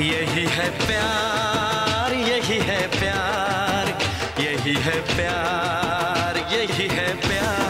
यही है प्यार यही है प्यार यही है प्यार यही है प्यार।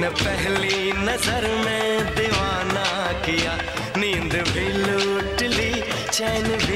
तूने पहली नज़र में दीवाना किया नींद भी लूट ली चैन भी